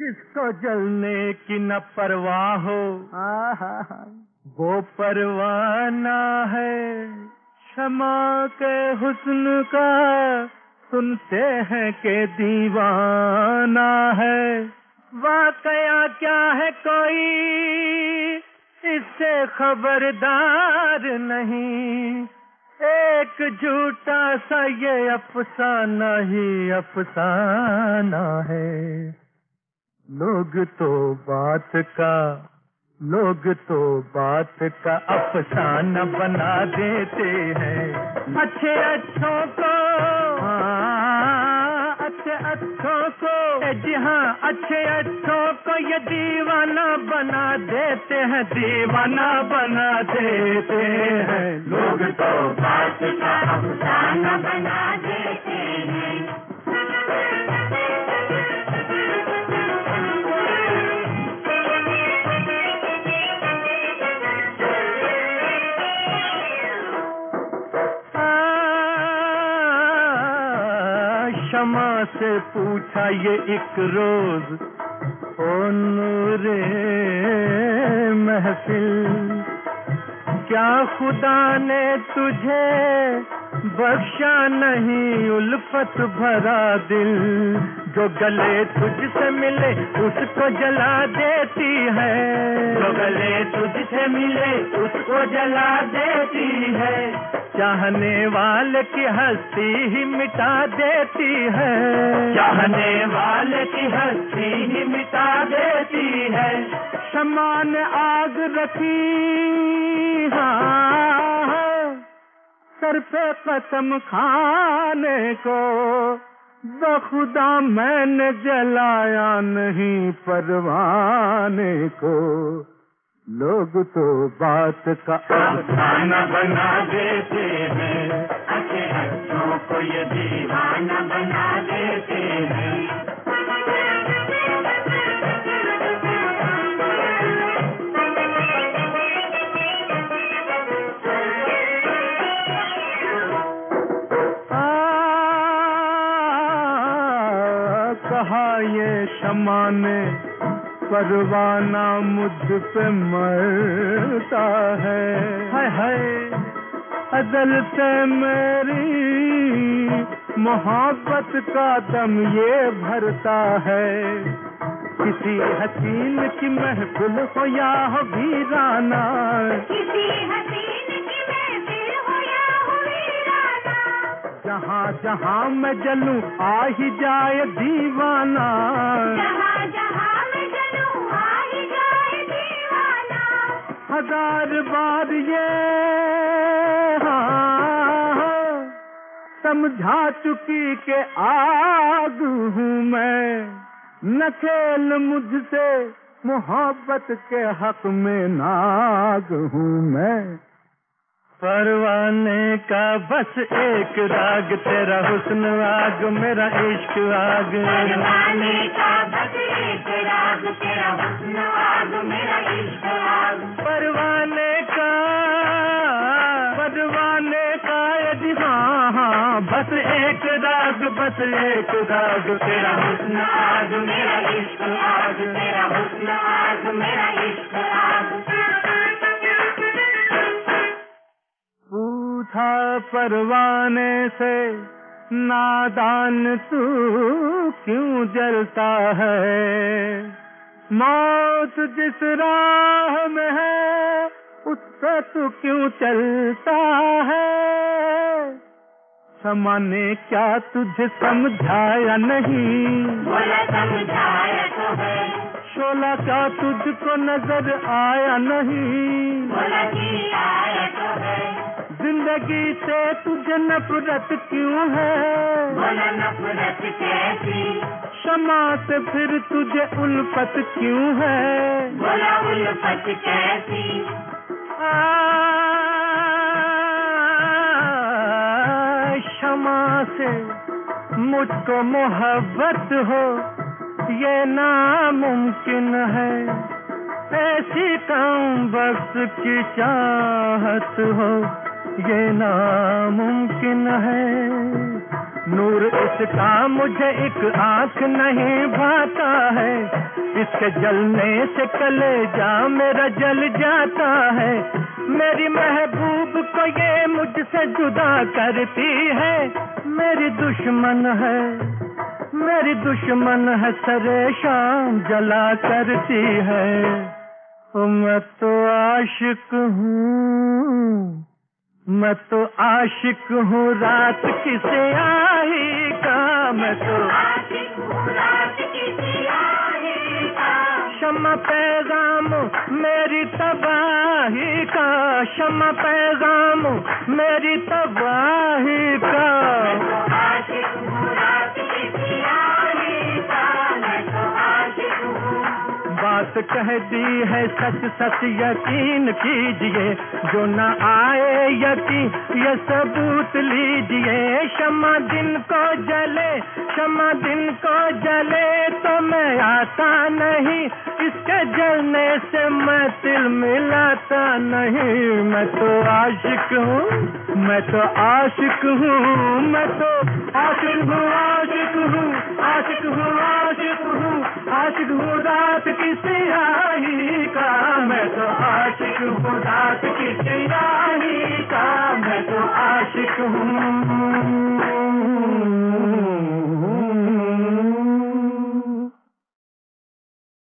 جس کو جلنے کی نہ پرواہ ہو، وہ پروانہ ہے۔ شما کے حسن کا سنتے ہیں کہ دیوانہ ہے۔ واقعہ کیا ہے کوئی؟ اس سے خبردار نہیں۔ ایک جھوٹا سا یہ افسانہ ہی افسانہ ہے۔ لوگ تو بات کا لوگ تو بات کا افسانہ بنا دیتے ہیں۔ اچھے اچھوں کو۔ ہاں، اچھے اچھوں کو۔ جی ہاں اچھے اچھوں کو یہ دیوانہ بنا دیتے ہیں دیوانہ بنا دیتے ہیں۔ لوگ تو بات کا افسانہ بنا دیتے شما سے پوچھا یہ ایک روز، او نور محفل، کیا خدا نے تجھے بخشا نہیں الفت بھرا دل؟ جو گلے تجھ سے ملے اس کو جلا دیتی ہے۔ جو گلے تجھ سے ملے اس کو جلا دیتی ہے۔ چاہنے والے کی ہستی ہی مٹا دیتی ہے۔ چاہنے والے کی ہستی ہی مٹا دیتی ہے۔ سمان آگ رکھی ہاں سر پہ قسم کھانے کو۔ بخدا میں نے جلایا نہیں پروانے کو۔ لوگ تو بات کا افسانہ بنا دیتے ہیں۔ اچھوں کو یہ دیوانہ بنا دیتے ہیں۔ کہا یہ شمع نے پروانہ مجھ پہ مرتا ہے۔ ہائے ہائے۔ ازل سے میری محبت کا دم یہ بھرتا ہے۔ کسی حسین کی محفل ہو یا ہو ویرانہ۔ کسی حسین کی محفل ہو یا ہو ویرانہ۔ جہاں جہاں میں جلوں آ ہی جائے دیوانہ۔ ہزار بار یہ ہاں سمجھا چکی کہ آگ ہوں میں نہ کھیل مجھ سے محبت کے حق میں ناگ ہوں میں۔ پروانے کا بس ایک راگ تیرا حسن آگ میرا عشق آگ پروانے کا بس ایک راگ تیرا حسن آگ میرا عشق آگ پروانے کا پروانے کا جی ہاں ہاں بس ایک راگ بس ایک راگ تیرا حسن آگ میرا عشق آگ تیرا حسن آگ میرا عشق آگ پوچھا پروانے سے نادان تو کیوں جلتا ہے موت جس راہ میں ہے اس پہ تو کیوں چلتا ہے؟ سما نے کیا تجھے سمجھایا نہیں؟ سمجھایا تو ہے شولا کیا تجھ کو نظر آیا نہیں؟ آیا تو ہے زندگی سے تجھے نفرت کیوں ہے؟ نفرت کیسی؟ سے پھر تجھے الفت کیوں ہے؟ بولا الفت کیسی؟ آ، شمع سے مجھ کو محبت ہو یہ ناممکن ہے۔ ایسی کم بخت کی چاہت ہو یہ ناممکن ہے۔ نور اس کا مجھے ایک آنکھ نہیں بھاتا ہے۔ اس کے جلنے سے کلے جا میرا جل جاتا ہے۔ میری محبوب کو یہ مجھ سے جدا کرتی ہے۔ میری دشمن ہے۔ میری دشمن ہے، سر شام جلا کرتی ہے۔ میں تو عاشق ہوں۔ میں تو عاشق ہوں رات کسے آئی کا میں تو شمع پیغام میری تباہی کا۔ شمع پیغام میری تباہی کا۔ بات کہہ دی ہے، سچ سچ یقین کیجیے۔ جو نہ آئے یقین، یہ ثبوت لیجیے۔ شمع دن کو جلے، شمع دن کو جلے تو میں آتا نہیں۔ اس کے جلنے سے میں دل ملاتا نہیں۔ میں تو عاشق ہوں، میں تو عاشق ہوں، میں تو عاشق ہوں عاشق ہوں عاشق ہوں عاشق ہوں۔ عاشق ہوں رات کی سیاہی کا، میں تو عاشق ہوں رات کی سیاہی کا، میں تو عاشق ہوں۔